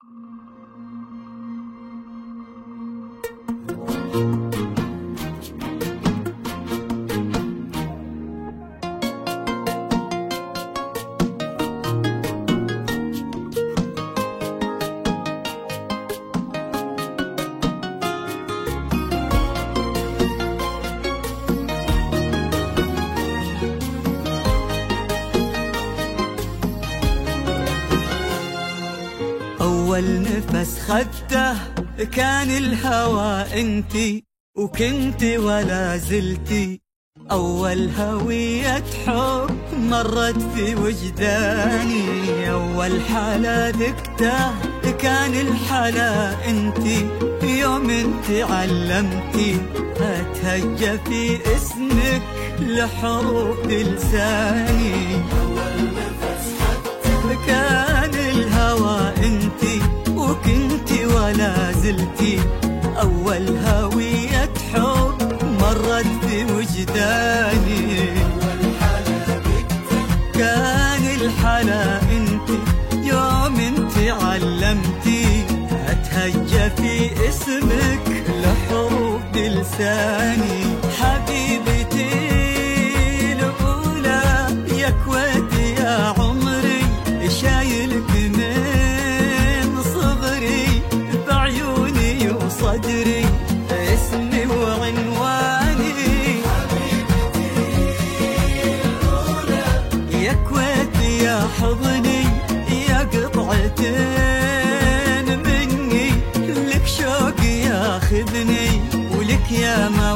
Thank you. أول نفس خدته كان الهوى انتي وكنتي ولا زلتي. أول هوية حب مرت في وجداني أول حالة ذقته كان الحلا انتي. يوم انتي علمتي أتهجى في اسمك لحروف لساني. ولا زلتي أول هوية حب مرت في وجداني كان الحلا انتي يوم انتي علمتي. اتهجى في اسمك لحروف بلساني حبيبتي وصدري اسمي وعنواني. يا كويتي يا حضني يا قطعتين مني. لك شوق ياخذني ولك يا ما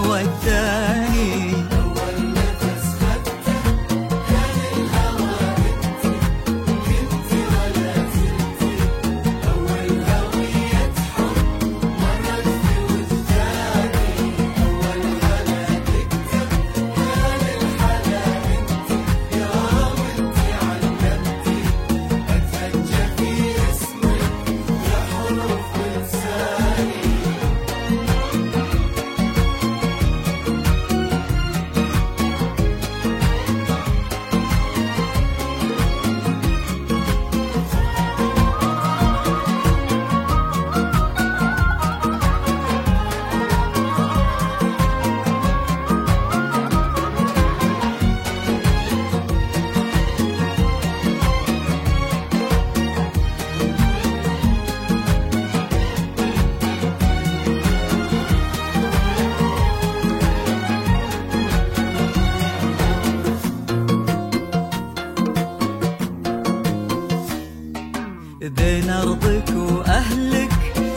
بين أرضك وأهلك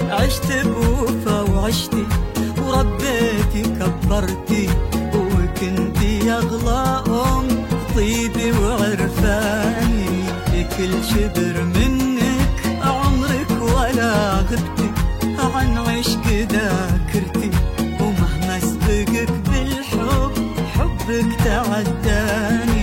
عشت بوفا وعشتي وربيتي كبرتي وكنتي أغلى أم طيبي وعرفاني. في كل شبر منك عمرك ولا غبتي عن عشق ذاكرتي. ومهما سبقك بالحب حبك تعداني.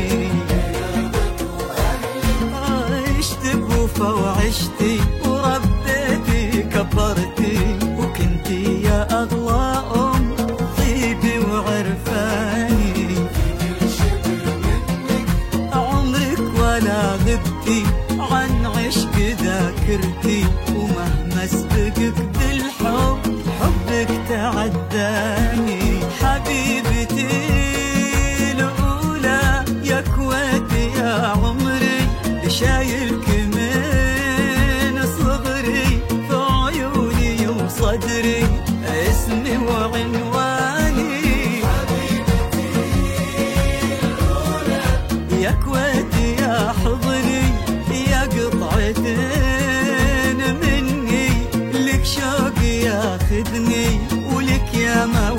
وعشتي وربيتي كبرتي وكنتي يا أغلى أم طيبي وعرفاني. عمرك ولا غبتي عن عشق ذاكرتي. يا كويت يا حضني يا قطعتين مني. لك شوقي ياخذني ولك يا ما